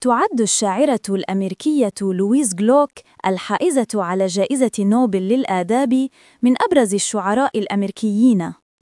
تعد الشاعرة الأمريكية لويز جلوك الحائزة على جائزة نوبل للآداب من أبرز الشعراء الأمريكيين.